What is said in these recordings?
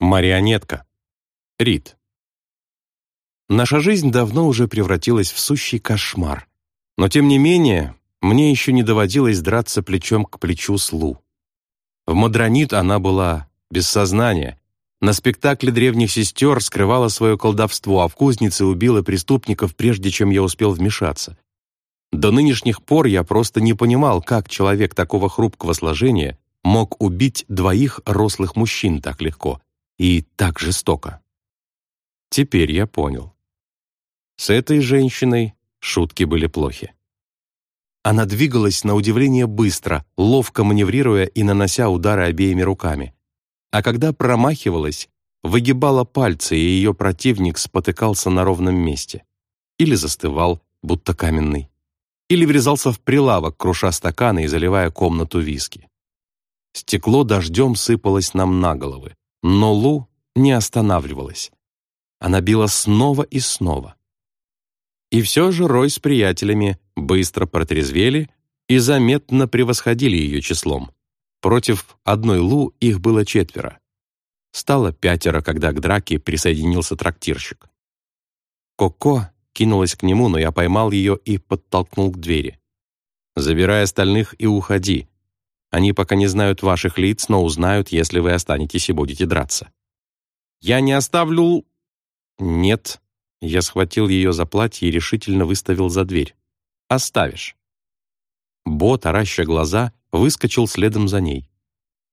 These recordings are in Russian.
Марионетка. Рид. Наша жизнь давно уже превратилась в сущий кошмар. Но тем не менее, мне еще не доводилось драться плечом к плечу с Лу. В Мадронит она была без сознания. На спектакле древних сестер скрывала свое колдовство, а в кузнице убила преступников, прежде чем я успел вмешаться. До нынешних пор я просто не понимал, как человек такого хрупкого сложения мог убить двоих рослых мужчин так легко и так жестоко. Теперь я понял. С этой женщиной шутки были плохи. Она двигалась на удивление быстро, ловко маневрируя и нанося удары обеими руками. А когда промахивалась, выгибала пальцы, и ее противник спотыкался на ровном месте. Или застывал, будто каменный. Или врезался в прилавок, круша стаканы и заливая комнату виски. Стекло дождем сыпалось нам на головы, но Лу не останавливалась. Она била снова и снова. И все же Рой с приятелями быстро протрезвели и заметно превосходили ее числом. Против одной Лу их было четверо. Стало пятеро, когда к драке присоединился трактирщик. Коко кинулась к нему, но я поймал ее и подтолкнул к двери. «Забирай остальных и уходи. Они пока не знают ваших лиц, но узнают, если вы останетесь и будете драться». «Я не оставлю...» «Нет», я схватил ее за платье и решительно выставил за дверь. «Оставишь». Бо, тараща глаза, выскочил следом за ней.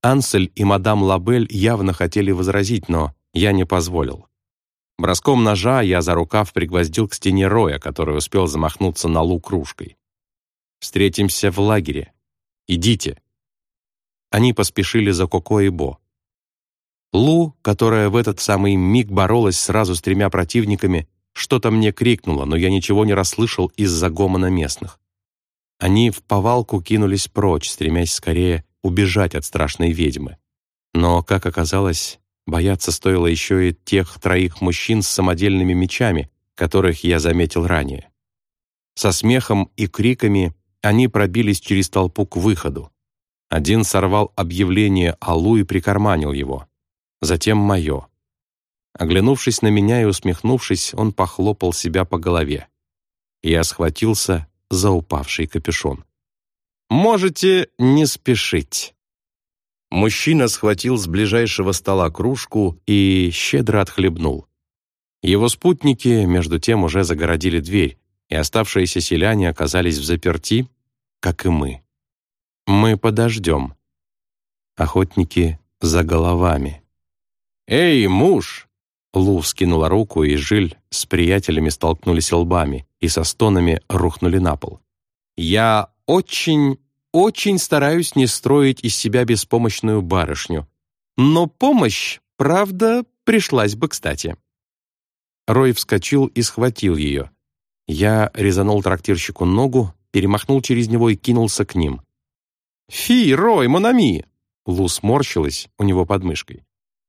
Ансель и мадам Лабель явно хотели возразить, но я не позволил. Броском ножа я за рукав пригвоздил к стене Роя, который успел замахнуться на лу кружкой. «Встретимся в лагере. Идите». Они поспешили за Коко и Бо. Лу, которая в этот самый миг боролась сразу с тремя противниками, что-то мне крикнуло, но я ничего не расслышал из-за гомона местных. Они в повалку кинулись прочь, стремясь скорее убежать от страшной ведьмы. Но, как оказалось, бояться стоило еще и тех троих мужчин с самодельными мечами, которых я заметил ранее. Со смехом и криками они пробились через толпу к выходу. Один сорвал объявление Аллу и прикарманил его. Затем мое. Оглянувшись на меня и усмехнувшись, он похлопал себя по голове. Я схватился за упавший капюшон. «Можете не спешить». Мужчина схватил с ближайшего стола кружку и щедро отхлебнул. Его спутники, между тем, уже загородили дверь, и оставшиеся селяне оказались в заперти, как и мы. Мы подождем. Охотники за головами. «Эй, муж!» Лу вскинула руку, и Жиль с приятелями столкнулись лбами и со стонами рухнули на пол. «Я очень, очень стараюсь не строить из себя беспомощную барышню. Но помощь, правда, пришлась бы кстати». Рой вскочил и схватил ее. Я резанул трактирщику ногу, перемахнул через него и кинулся к ним. «Фи, Рой, Монами!» Лу сморщилась у него под мышкой.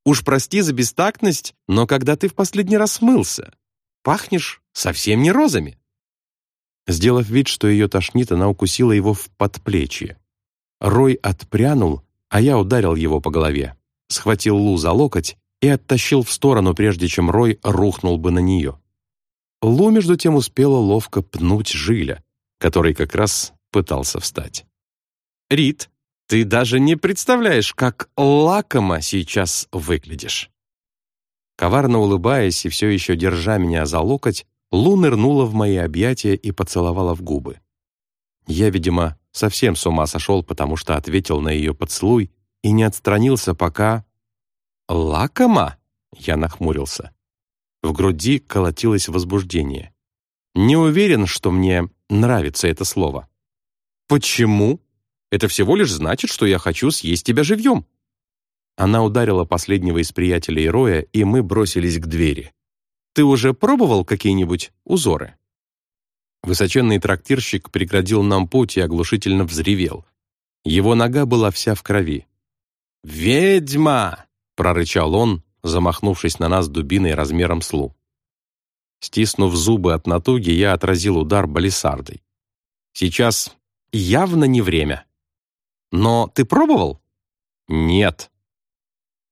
Уж прости за бестактность, но когда ты в последний раз смылся? Пахнешь совсем не розами». Сделав вид, что ее тошнит, она укусила его в подплечье. Рой отпрянул, а я ударил его по голове, схватил Лу за локоть и оттащил в сторону, прежде чем Рой рухнул бы на нее. Лу, между тем, успела ловко пнуть Жиля, который как раз пытался встать. «Рит, ты даже не представляешь, как лакомо сейчас выглядишь». Коварно улыбаясь и все еще держа меня за локоть, Лу нырнула в мои объятия и поцеловала в губы. Я, видимо, совсем с ума сошел, потому что ответил на ее поцелуй и не отстранился, пока... «Лакомо?» — я нахмурился. В груди колотилось возбуждение. Не уверен, что мне нравится это слово. «Почему?» Это всего лишь значит, что я хочу съесть тебя живьем». Она ударила последнего из приятелей Роя, и мы бросились к двери. «Ты уже пробовал какие-нибудь узоры?» Высоченный трактирщик преградил нам путь и оглушительно взревел. Его нога была вся в крови. «Ведьма!» — прорычал он, замахнувшись на нас дубиной размером с лу. Стиснув зубы от натуги, я отразил удар балисардой. Сейчас явно не время. Но ты пробовал? Нет.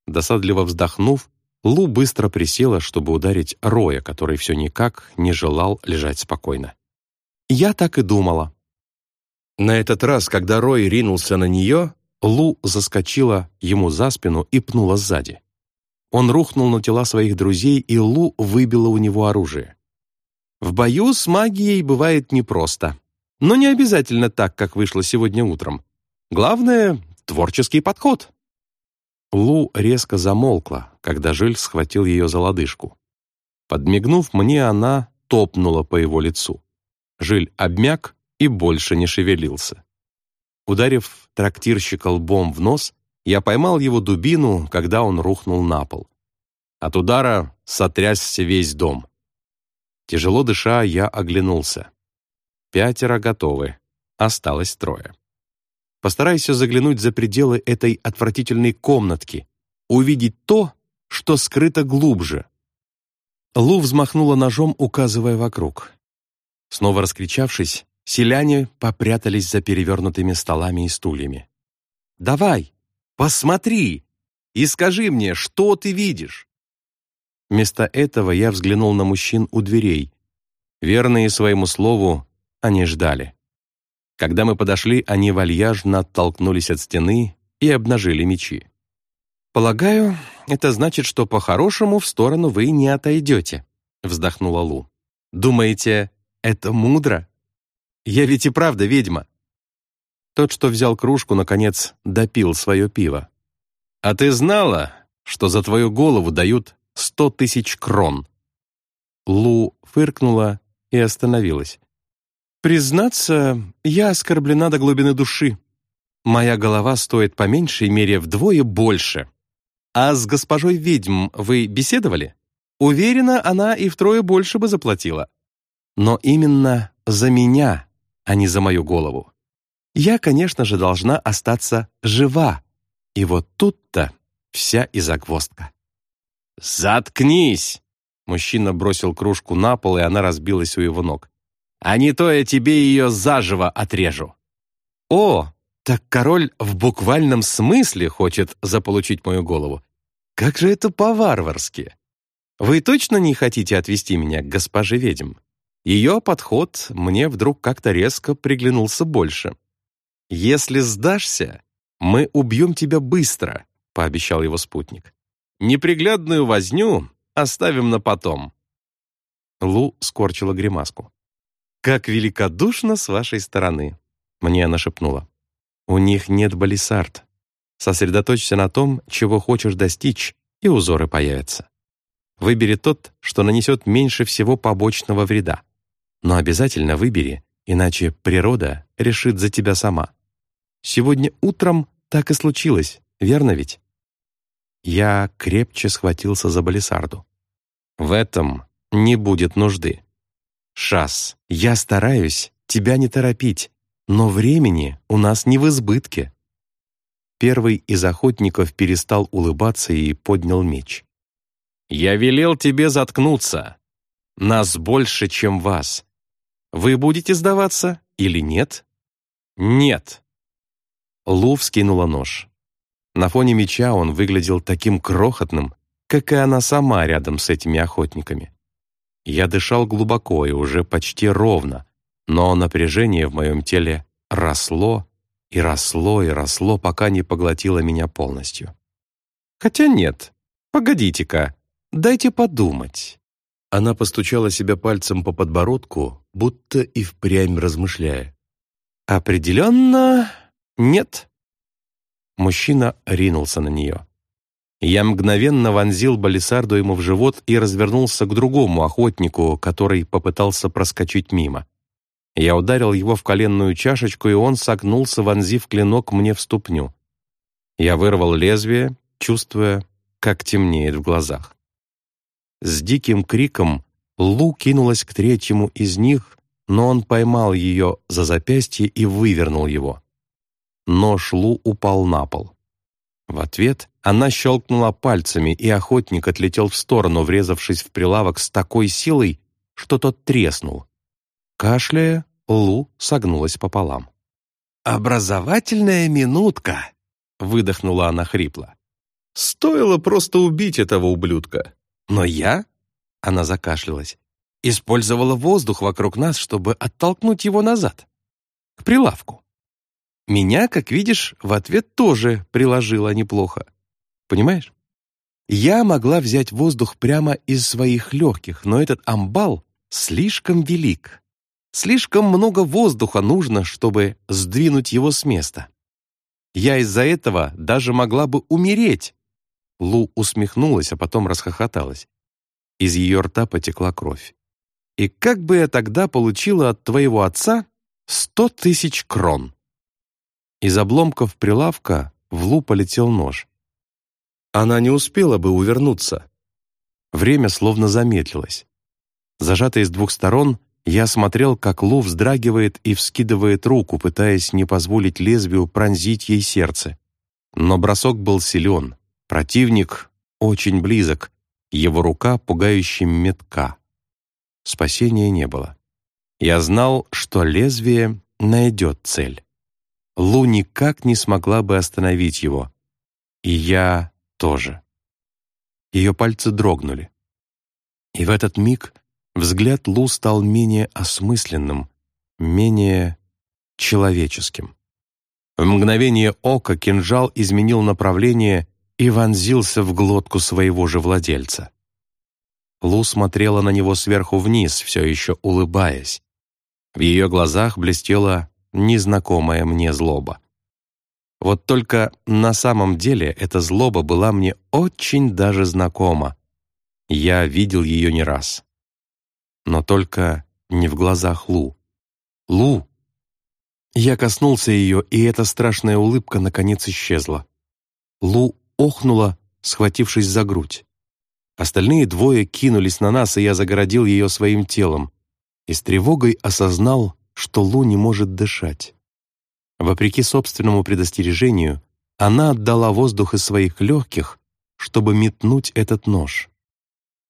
Досадливо вздохнув, Лу быстро присела, чтобы ударить Роя, который все никак не желал лежать спокойно. «Я так и думала». На этот раз, когда Рой ринулся на нее, Лу заскочила ему за спину и пнула сзади. Он рухнул на тела своих друзей, и Лу выбила у него оружие. В бою с магией бывает непросто. Но не обязательно так, как вышло сегодня утром. Главное — творческий подход. Лу резко замолкла, когда Жиль схватил ее за лодыжку. Подмигнув мне, она топнула по его лицу. Жиль обмяк и больше не шевелился. Ударив трактирщика лбом в нос, я поймал его дубину, когда он рухнул на пол. От удара сотрясся весь дом. Тяжело дыша, я оглянулся. Пятеро готовы, осталось трое. Постарайся заглянуть за пределы этой отвратительной комнатки, увидеть то, что скрыто глубже. Лу взмахнула ножом, указывая вокруг. Снова раскричавшись, селяне попрятались за перевернутыми столами и стульями. «Давай, посмотри и скажи мне, что ты видишь?» Вместо этого я взглянул на мужчин у дверей. Верные своему слову, они ждали. Когда мы подошли, они вальяжно оттолкнулись от стены и обнажили мечи. «Полагаю, это значит, что по-хорошему в сторону вы не отойдете», вздохнула Лу. «Думаете, это мудро? Я ведь и правда ведьма». Тот, что взял кружку, наконец допил свое пиво. «А ты знала, что за твою голову дают сто тысяч крон?» Лу фыркнула и остановилась. «Признаться, я оскорблена до глубины души. Моя голова стоит по меньшей мере вдвое больше. А с госпожой ведьм вы беседовали? Уверена, она и втрое больше бы заплатила. Но именно за меня, а не за мою голову. Я, конечно же, должна остаться жива. И вот тут-то вся и загвоздка. «Заткнись!» Мужчина бросил кружку на пол, и она разбилась у его ног а не то я тебе ее заживо отрежу». «О, так король в буквальном смысле хочет заполучить мою голову. Как же это по-варварски! Вы точно не хотите отвести меня к госпоже ведьм? Ее подход мне вдруг как-то резко приглянулся больше. «Если сдашься, мы убьем тебя быстро», — пообещал его спутник. «Неприглядную возню оставим на потом». Лу скорчила гримаску. «Как великодушно с вашей стороны!» Мне она шепнула. «У них нет балисард. Сосредоточься на том, чего хочешь достичь, и узоры появятся. Выбери тот, что нанесет меньше всего побочного вреда. Но обязательно выбери, иначе природа решит за тебя сама. Сегодня утром так и случилось, верно ведь?» Я крепче схватился за балисарду. «В этом не будет нужды. «Шас, я стараюсь тебя не торопить, но времени у нас не в избытке». Первый из охотников перестал улыбаться и поднял меч. «Я велел тебе заткнуться. Нас больше, чем вас. Вы будете сдаваться или нет?» «Нет». Лу вскинула нож. На фоне меча он выглядел таким крохотным, как и она сама рядом с этими охотниками. Я дышал глубоко и уже почти ровно, но напряжение в моем теле росло и росло и росло, пока не поглотило меня полностью. Хотя нет, погодите-ка, дайте подумать. Она постучала себя пальцем по подбородку, будто и впрямь размышляя. «Определенно нет». Мужчина ринулся на нее. Я мгновенно вонзил балисарду ему в живот и развернулся к другому охотнику, который попытался проскочить мимо. Я ударил его в коленную чашечку, и он согнулся, вонзив клинок мне в ступню. Я вырвал лезвие, чувствуя, как темнеет в глазах. С диким криком Лу кинулась к третьему из них, но он поймал ее за запястье и вывернул его. Нож Лу упал на пол. В ответ она щелкнула пальцами, и охотник отлетел в сторону, врезавшись в прилавок с такой силой, что тот треснул. Кашляя, Лу согнулась пополам. «Образовательная минутка!» — выдохнула она хрипло. Стоило просто убить этого ублюдка. Но я, она закашлялась, использовала воздух вокруг нас, чтобы оттолкнуть его назад, к прилавку. Меня, как видишь, в ответ тоже приложила неплохо. Понимаешь? Я могла взять воздух прямо из своих легких, но этот амбал слишком велик. Слишком много воздуха нужно, чтобы сдвинуть его с места. Я из-за этого даже могла бы умереть. Лу усмехнулась, а потом расхохоталась. Из ее рта потекла кровь. И как бы я тогда получила от твоего отца сто тысяч крон? Из обломков прилавка в Лу полетел нож. Она не успела бы увернуться. Время словно замедлилось. Зажатый с двух сторон, я смотрел, как Лу вздрагивает и вскидывает руку, пытаясь не позволить лезвию пронзить ей сердце. Но бросок был силен. Противник очень близок. Его рука пугающе метка. Спасения не было. Я знал, что лезвие найдет цель. Лу никак не смогла бы остановить его. И я тоже. Ее пальцы дрогнули. И в этот миг взгляд Лу стал менее осмысленным, менее человеческим. В мгновение ока кинжал изменил направление и вонзился в глотку своего же владельца. Лу смотрела на него сверху вниз, все еще улыбаясь. В ее глазах блестела незнакомая мне злоба. Вот только на самом деле эта злоба была мне очень даже знакома. Я видел ее не раз но только не в глазах Лу. «Лу!» Я коснулся ее, и эта страшная улыбка наконец исчезла. Лу охнула, схватившись за грудь. Остальные двое кинулись на нас, и я загородил ее своим телом. И с тревогой осознал, что Лу не может дышать. Вопреки собственному предостережению, она отдала воздух из своих легких, чтобы метнуть этот нож.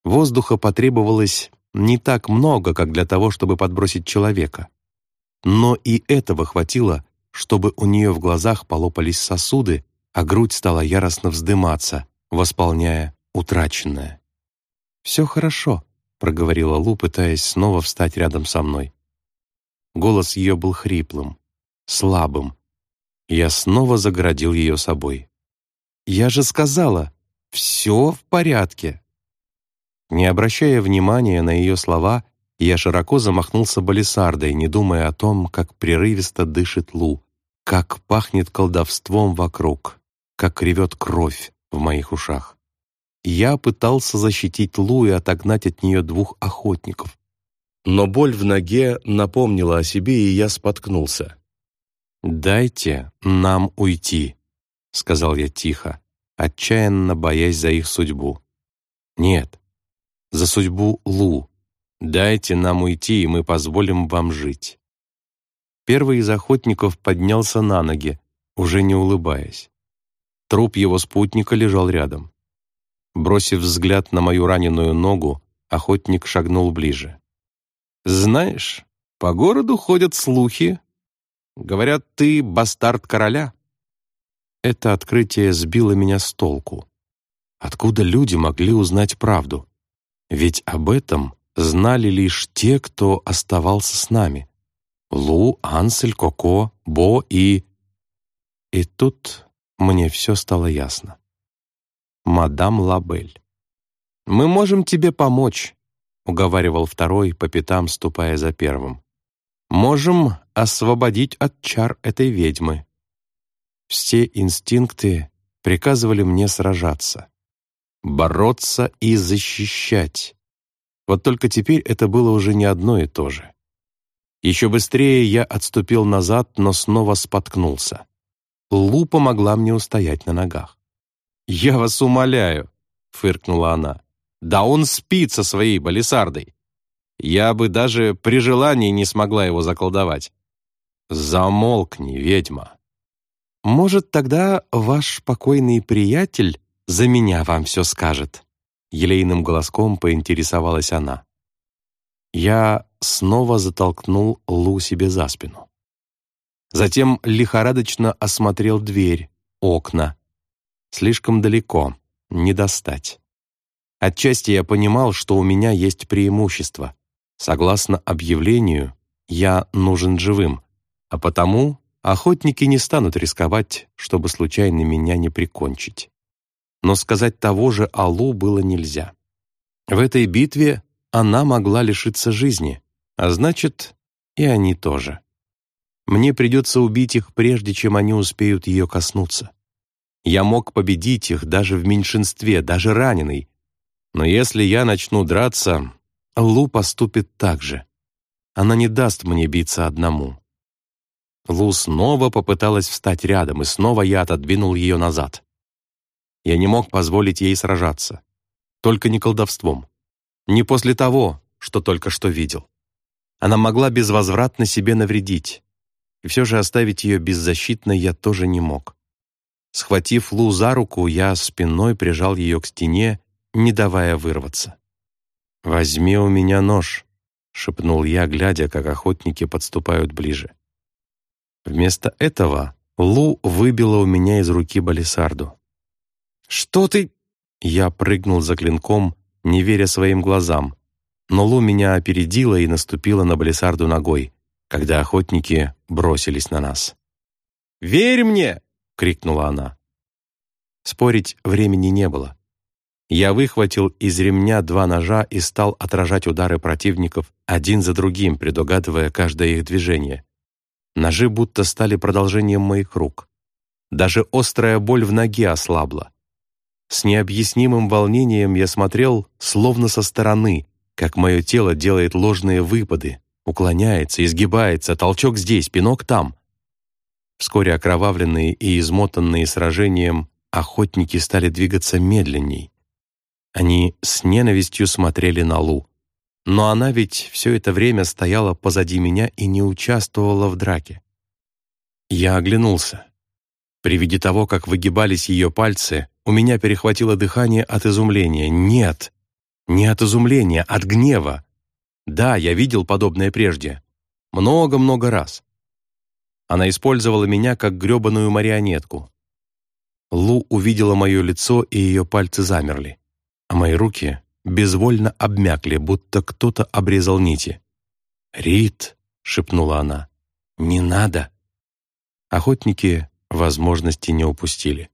Воздуха потребовалось не так много, как для того, чтобы подбросить человека. Но и этого хватило, чтобы у нее в глазах полопались сосуды, а грудь стала яростно вздыматься, восполняя утраченное. «Все хорошо», — проговорила Лу, пытаясь снова встать рядом со мной. Голос ее был хриплым, слабым. Я снова загородил ее собой. «Я же сказала, все в порядке!» Не обращая внимания на ее слова, я широко замахнулся балисардой, не думая о том, как прерывисто дышит Лу, как пахнет колдовством вокруг, как ревет кровь в моих ушах. Я пытался защитить Лу и отогнать от нее двух охотников. Но боль в ноге напомнила о себе, и я споткнулся. «Дайте нам уйти», — сказал я тихо, отчаянно боясь за их судьбу. «Нет, за судьбу Лу. Дайте нам уйти, и мы позволим вам жить». Первый из охотников поднялся на ноги, уже не улыбаясь. Труп его спутника лежал рядом. Бросив взгляд на мою раненую ногу, охотник шагнул ближе. «Знаешь, по городу ходят слухи. Говорят, ты бастард короля». Это открытие сбило меня с толку. Откуда люди могли узнать правду? Ведь об этом знали лишь те, кто оставался с нами. Лу, Ансель, Коко, Бо и... И тут мне все стало ясно. Мадам Лабель. «Мы можем тебе помочь», — уговаривал второй, по пятам ступая за первым. «Можем освободить от чар этой ведьмы». Все инстинкты приказывали мне сражаться бороться и защищать. Вот только теперь это было уже не одно и то же. Еще быстрее я отступил назад, но снова споткнулся. Лу помогла мне устоять на ногах. «Я вас умоляю», — фыркнула она. «Да он спит со своей балисардой. Я бы даже при желании не смогла его заколдовать». «Замолкни, ведьма». «Может, тогда ваш покойный приятель за меня вам все скажет», — елейным голоском поинтересовалась она. Я снова затолкнул Лу себе за спину. Затем лихорадочно осмотрел дверь, окна. Слишком далеко, не достать. Отчасти я понимал, что у меня есть преимущество. Согласно объявлению, я нужен живым, а потому охотники не станут рисковать, чтобы случайно меня не прикончить. Но сказать того же Аллу было нельзя. В этой битве она могла лишиться жизни, а значит, и они тоже. Мне придется убить их, прежде чем они успеют ее коснуться. Я мог победить их даже в меньшинстве, даже раненый. Но если я начну драться, Лу поступит так же. Она не даст мне биться одному. Лу снова попыталась встать рядом, и снова я отодвинул ее назад. Я не мог позволить ей сражаться. Только не колдовством. Не после того, что только что видел. Она могла безвозвратно себе навредить и все же оставить ее беззащитной я тоже не мог. Схватив Лу за руку, я спиной прижал ее к стене, не давая вырваться. «Возьми у меня нож», — шепнул я, глядя, как охотники подступают ближе. Вместо этого Лу выбила у меня из руки балисарду. «Что ты...» Я прыгнул за клинком, не веря своим глазам, но Лу меня опередила и наступила на балисарду ногой когда охотники бросились на нас. «Верь мне!» — крикнула она. Спорить времени не было. Я выхватил из ремня два ножа и стал отражать удары противников один за другим, предугадывая каждое их движение. Ножи будто стали продолжением моих рук. Даже острая боль в ноге ослабла. С необъяснимым волнением я смотрел, словно со стороны, как мое тело делает ложные выпады, Уклоняется, изгибается, толчок здесь, пинок там. Вскоре окровавленные и измотанные сражением охотники стали двигаться медленней. Они с ненавистью смотрели на Лу. Но она ведь все это время стояла позади меня и не участвовала в драке. Я оглянулся. При виде того, как выгибались ее пальцы, у меня перехватило дыхание от изумления. Нет, не от изумления, от гнева. Да, я видел подобное прежде. Много-много раз. Она использовала меня как грёбаную марионетку. Лу увидела мое лицо, и ее пальцы замерли, а мои руки безвольно обмякли, будто кто-то обрезал нити. «Рит», — шепнула она, — «не надо». Охотники возможности не упустили.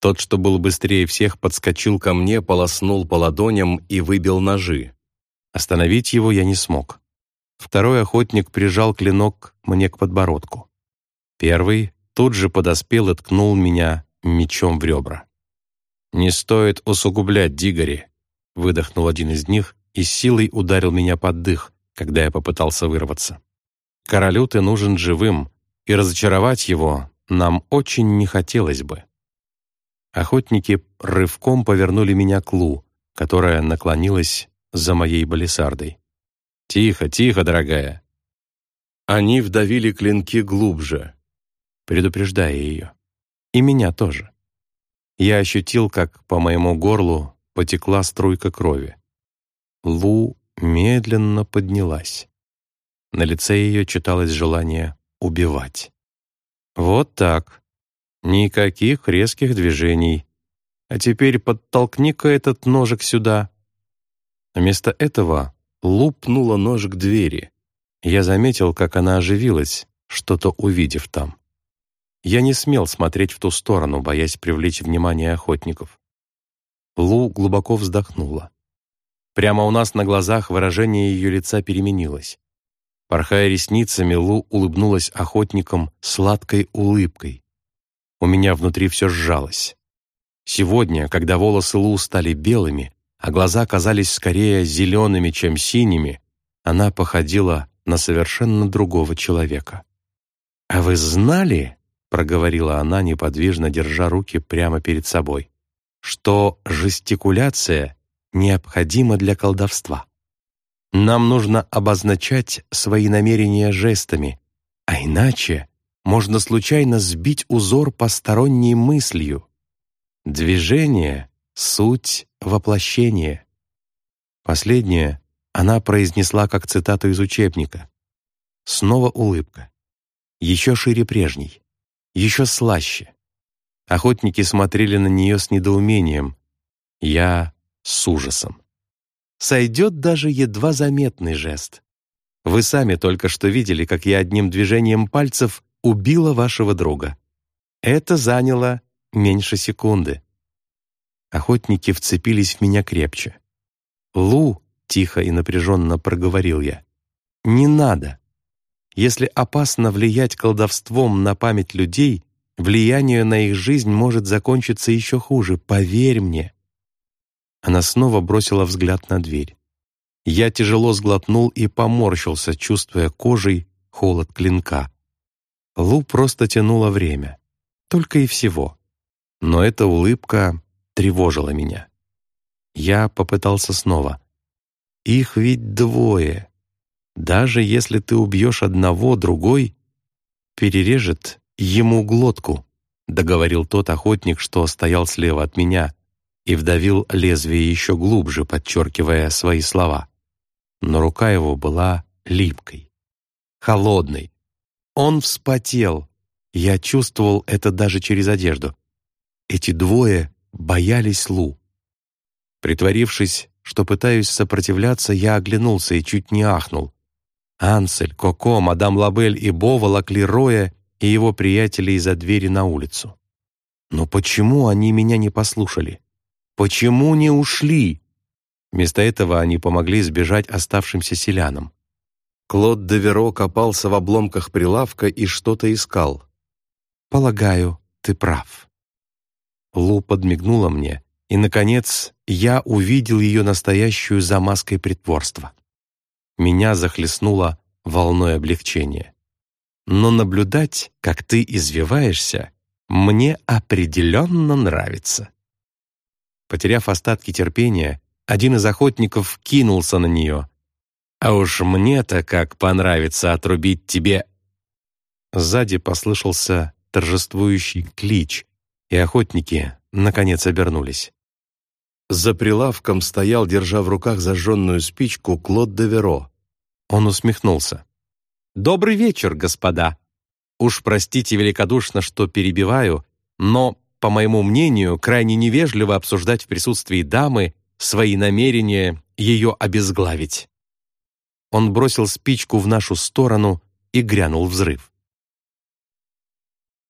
Тот, что был быстрее всех, подскочил ко мне, полоснул по ладоням и выбил ножи, Остановить его я не смог. Второй охотник прижал клинок мне к подбородку. Первый тут же подоспел и ткнул меня мечом в ребра. «Не стоит усугублять, Дигори», — выдохнул один из них и силой ударил меня под дых, когда я попытался вырваться. «Королю ты нужен живым, и разочаровать его нам очень не хотелось бы». Охотники рывком повернули меня к Лу, которая наклонилась за моей балисардой. «Тихо, тихо, дорогая!» Они вдавили клинки глубже, предупреждая ее. И меня тоже. Я ощутил, как по моему горлу потекла струйка крови. Лу медленно поднялась. На лице ее читалось желание убивать. Вот так. Никаких резких движений. А теперь подтолкни-ка этот ножик сюда. Вместо этого лупнула нож к двери. Я заметил, как она оживилась, что-то увидев там. Я не смел смотреть в ту сторону, боясь привлечь внимание охотников. Лу глубоко вздохнула. Прямо у нас на глазах выражение ее лица переменилось. Порхая ресницами, Лу улыбнулась охотникам сладкой улыбкой. У меня внутри все сжалось. Сегодня, когда волосы Лу стали белыми, а глаза казались скорее зелеными, чем синими, она походила на совершенно другого человека. «А вы знали, — проговорила она, неподвижно держа руки прямо перед собой, — что жестикуляция необходима для колдовства? Нам нужно обозначать свои намерения жестами, а иначе можно случайно сбить узор посторонней мыслью. Движение — суть воплощение. Последнее она произнесла как цитату из учебника. Снова улыбка. Еще шире прежней. Еще слаще. Охотники смотрели на нее с недоумением. Я с ужасом. Сойдет даже едва заметный жест. Вы сами только что видели, как я одним движением пальцев убила вашего друга. Это заняло меньше секунды. Охотники вцепились в меня крепче. «Лу», — тихо и напряженно проговорил я, — «не надо. Если опасно влиять колдовством на память людей, влияние на их жизнь может закончиться еще хуже, поверь мне». Она снова бросила взгляд на дверь. Я тяжело сглотнул и поморщился, чувствуя кожей холод клинка. Лу просто тянула время. Только и всего. Но эта улыбка тревожила меня. Я попытался снова. «Их ведь двое. Даже если ты убьешь одного, другой перережет ему глотку», договорил тот охотник, что стоял слева от меня, и вдавил лезвие еще глубже, подчеркивая свои слова. Но рука его была липкой, холодной. Он вспотел. Я чувствовал это даже через одежду. Эти двое боялись Лу. Притворившись, что пытаюсь сопротивляться, я оглянулся и чуть не ахнул. Ансель, Коко, мадам Лабель и Бо волокли Роя и его приятелей из-за двери на улицу. Но почему они меня не послушали? Почему не ушли? Вместо этого они помогли сбежать оставшимся селянам. Клод де Веро копался в обломках прилавка и что-то искал. «Полагаю, ты прав». Лу подмигнула мне, и, наконец, я увидел ее настоящую за маской притворства. Меня захлестнуло волной облегчения. Но наблюдать, как ты извиваешься, мне определенно нравится. Потеряв остатки терпения, один из охотников кинулся на нее. «А уж мне-то как понравится отрубить тебе!» Сзади послышался торжествующий клич, и охотники, наконец, обернулись. За прилавком стоял, держа в руках зажженную спичку, Клод де Веро. Он усмехнулся. «Добрый вечер, господа! Уж простите великодушно, что перебиваю, но по моему мнению, крайне невежливо обсуждать в присутствии дамы свои намерения ее обезглавить. Он бросил спичку в нашу сторону, и грянул взрыв.